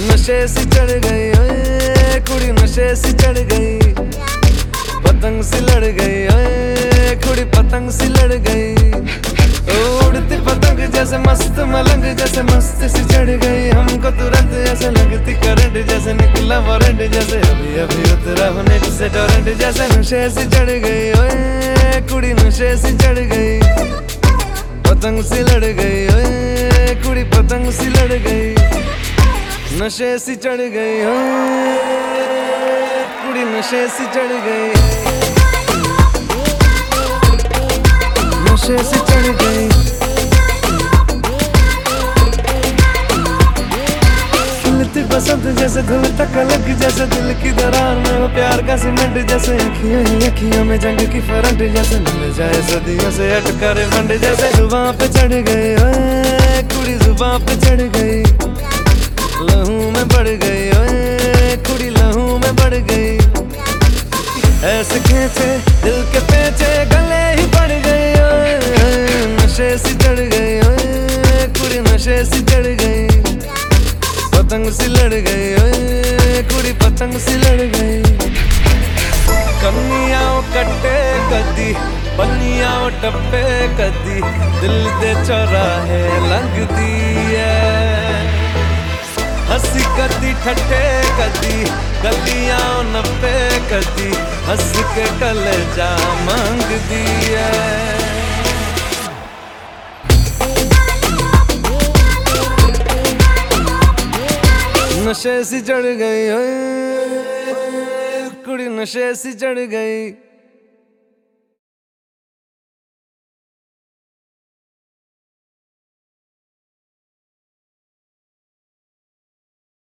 नशे से चढ़ गई, ओए, कुड़ी नशे से चढ़ गई। पतंग सी लड़ गई, ओए, कुड़ी पतंग सी लड़ गई। उड़ती पतंग जैसे मस्त, मलंग जैसे मस्त सी चढ़ गई। हमको तुरंत ऐसे लगती करंट जैसे निकला वारंट जैसे। अभी अभी उतरा होने से, टोरेंट जैसे नशे से चढ़ गई, ओए, कुड़ी नशे से चढ़ गई। पतंग सी लड़ गई। नशे सी चढ़ गई कुड़ी नशे सी चढ़ गई नशे से चढ़ गई बसंत जैसे धुल तक अलग जैसे दिल की दरार में वो प्यार का सीमेंट जैसे अखियों ही अखियों में जंग की फरंट जैसे मिल जाए सदियों से अटका रे फंड जैसे जुबां पे चढ़ गई ओए कुड़ी जुबां पे चढ़ गई लहू में बढ़ गई ओए, कुड़ी लहू में बढ़ गई। ऐसे खेचे, दिल के पेचे, गले ही पड़ गई नशे सी चढ़ गई ओए, कुड़ी नशे सी चढ़ गई। पतंग सी लड़ गई, ओए, कुड़ी पतंग सी लड़ गई। कन्निया कट्टे कदी बन्निया टप्पे कदी, दिल दे चौराहे लंघदी ठट्टे कदी गलियाँ नपे कदी हंस के कल जा मंग दी है नशे सी चढ़ गई कुड़ी नशे सी चढ़ गई